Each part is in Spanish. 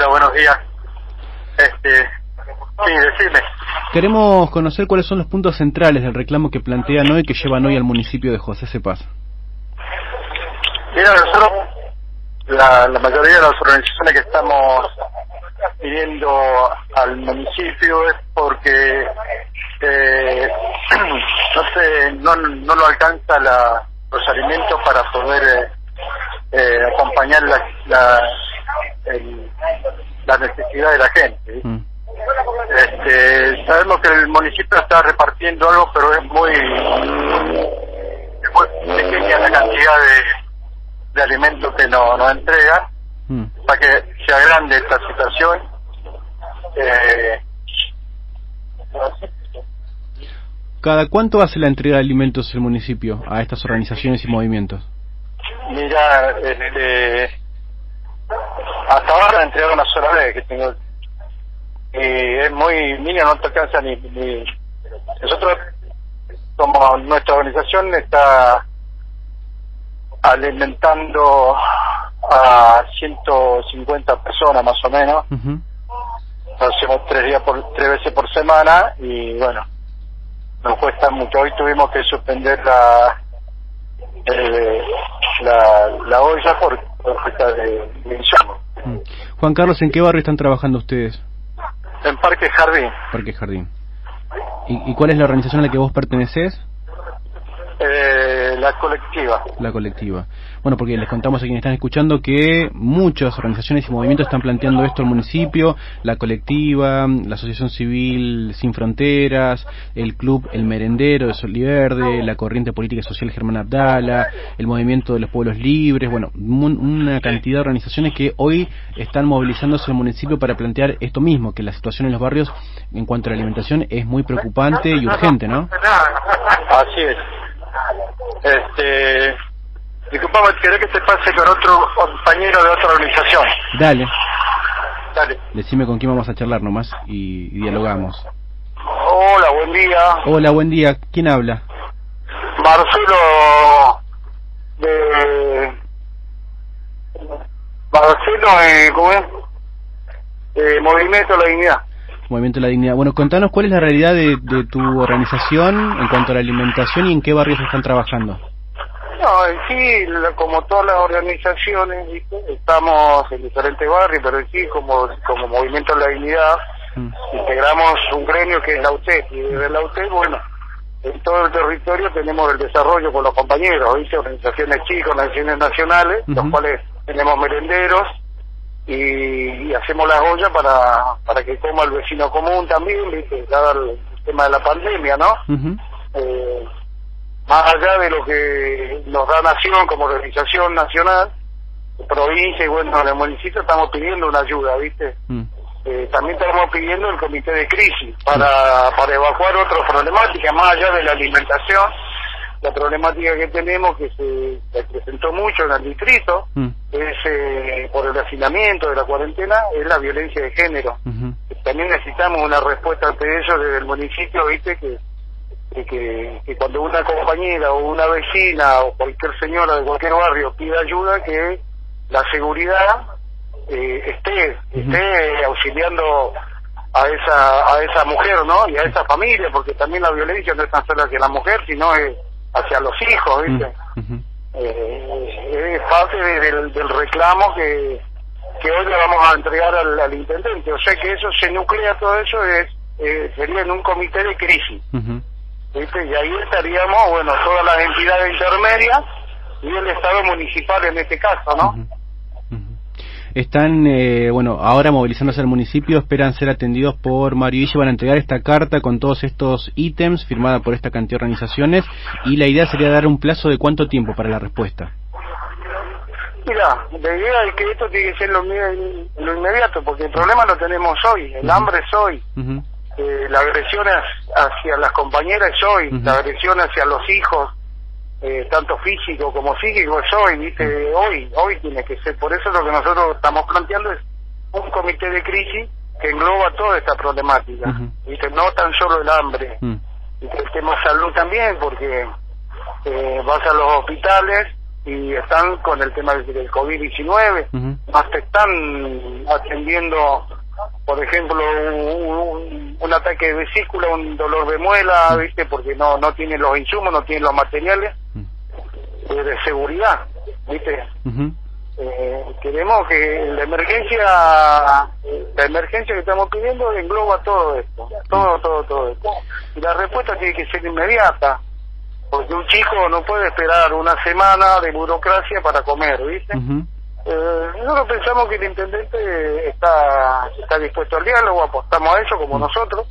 Hola, buenos días. Este, sí, decime. Queremos conocer cuáles son los puntos centrales del reclamo que plantean hoy que llevan hoy al municipio de José Cepaz. Mira, nosotros, la, la mayoría de las organizaciones que estamos pidiendo al municipio es porque eh, no sé, no, no lo alcanza la, los alimentos para poder eh, eh, acompañar la, la, el- la necesidad de la gente. Mm. Este, sabemos que el municipio está repartiendo algo, pero es muy, es muy pequeña la cantidad de, de alimentos que nos, nos entregan Mm. para que se agrande esta situación. Eh, ¿Cada cuánto hace la entrega de alimentos el municipio a estas organizaciones y movimientos? mira, este, hasta ahora entregaron una sola vez que tengo. Y es muy mínimo, no te alcanza ni, ni. Nosotros, como nuestra organización está alimentando a 150 personas más o menos, lo hacemos tres días por tres veces por semana y bueno nos cuesta mucho hoy tuvimos que suspender la eh, la, la olla por, por falta de, de. Juan Carlos, ¿en qué barrio están trabajando ustedes? en Parque Jardín Parque Jardín. ¿Y, y cuál es la organización a la que vos perteneces? La colectiva La colectiva. Bueno, porque les contamos a quienes están escuchando que muchas organizaciones y movimientos están planteando esto al municipio, la colectiva, la Asociación Civil Sin Fronteras, el Club El Merendero de Soliverde, la Corriente Política Social Germán Abdala, el Movimiento de los Pueblos Libres, bueno, una cantidad de organizaciones que hoy están movilizándose al municipio para plantear esto mismo, que la situación en los barrios en cuanto a la alimentación es muy preocupante y urgente, ¿no? así es este disculpame querés que te pase con otro compañero de otra organización Dale, dale decime con quién vamos a charlar nomás y, y dialogamos. hola buen día Hola, buen día. ¿Quién habla? Marcelo de Marcelo eh, ¿cómo es? Eh, Movimiento La Dignidad Movimiento de la Dignidad. Bueno, contanos cuál es la realidad de, de tu organización en cuanto a la alimentación y en qué barrios están trabajando. no en sí como todas las organizaciones estamos en diferentes barrios pero en sí como como Movimiento La Dignidad Mm. integramos un gremio que es la UTEP y desde la UTEP bueno en todo el territorio tenemos el desarrollo con los compañeros, ¿viste? organizaciones chicas, organizaciones nacionales, los cuales tenemos merenderos y, y hacemos las ollas para, para que coma el vecino común también, ¿viste? dado el tema de la pandemia, ¿no? Eh, más allá de lo que nos da Nación como organización nacional, provincia y bueno, en el municipio estamos pidiendo una ayuda, ¿viste? Mm. Eh, también estamos pidiendo el comité de crisis para, para evacuar otras problemáticas más allá de la alimentación. La problemática que tenemos, que se, se presentó mucho en el distrito, Mm. Es eh, por el hacinamiento de la cuarentena, es la violencia de género. También necesitamos una respuesta ante ello desde el municipio, viste, que, que, cuando una compañera o una vecina o cualquier señora de cualquier barrio pida ayuda, que la seguridad eh, esté, esté auxiliando a esa, a esa mujer, ¿no? Y a esa familia, porque también la violencia no es tan solo hacia la mujer, sino es hacia los hijos. ¿viste? Ujú. Eh, es parte de- del, del reclamo que, que hoy le vamos a entregar al, al intendente. O sea que eso se nuclea, todo eso es eh, sería en un comité de crisis. Ujú. ¿viste? Y ahí estaríamos, bueno, todas las entidades intermedias y el Estado municipal en este caso, ¿no? Están, eh, bueno, ahora movilizándose al municipio, esperan ser atendidos por Mario Villa, van a entregar esta carta con todos estos ítems firmada por esta cantidad de organizaciones y la idea sería dar un plazo de cuánto tiempo para la respuesta. Mira, la idea es que esto tiene que ser lo, inme- lo inmediato, porque el problema lo tenemos hoy, el hambre es hoy. Eh, la agresión hacia las compañeras es hoy, la agresión hacia los hijos, eh, tanto físico como psíquico es hoy, ¿viste? Hoy, hoy tiene que ser. Por eso lo que nosotros estamos planteando es un comité de crisis que engloba toda esta problemática. ¿viste? No tan solo el hambre, Mm. y el tema salud también, porque eh, vas a los hospitales y están con el tema del, del COVID-19, Ujú. más te están atendiendo, por ejemplo, un, un- un ataque de vesícula, un dolor de muela, ¿viste? Porque no no tienen los insumos, no tienen los materiales Mm. eh, de seguridad, ¿viste? Ujú. Eh, queremos que la emergencia la emergencia que estamos pidiendo engloba todo esto todo todo todo esto y la respuesta tiene que ser inmediata porque un chico no puede esperar una semana de burocracia para comer viste. Eh, nosotros pensamos que el intendente está está dispuesto al diálogo apostamos a eso como nosotros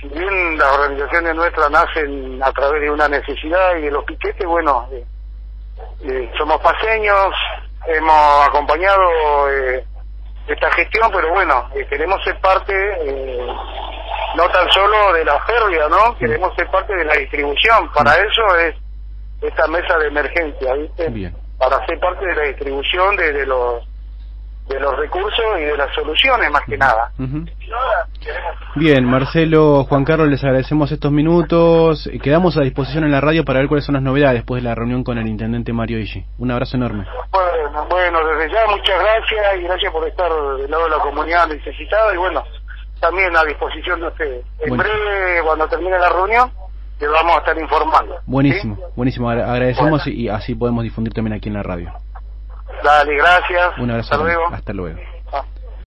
si bien las organizaciones nuestras nacen a través de una necesidad y de los piquetes, bueno, eh, eh, somos paseños, hemos acompañado eh, esta gestión, pero bueno, eh, queremos ser parte, eh, no tan solo de la férrea, ¿no? Queremos ser parte de la distribución. Para eso es esta mesa de emergencia, ¿viste? Bien. Para ser parte de la distribución de, de los de los recursos y de las soluciones, más que nada. Bien, Marcelo, Juan Carlos, les agradecemos estos minutos. Quedamos a disposición en la radio para ver cuáles son las novedades después de la reunión con el intendente Mario Ishi. Un abrazo enorme. Bueno, bueno, desde ya muchas gracias y gracias por estar del lado de la comunidad necesitada y bueno, también a disposición de ustedes. En Bueno. breve, cuando termine la reunión, les vamos a estar informando. Buenísimo, ¿sí? buenísimo. Agra- Agradecemos Bueno. y así podemos difundir también aquí en la radio. Dale, gracias. Un abrazo. Hasta luego. Hasta luego.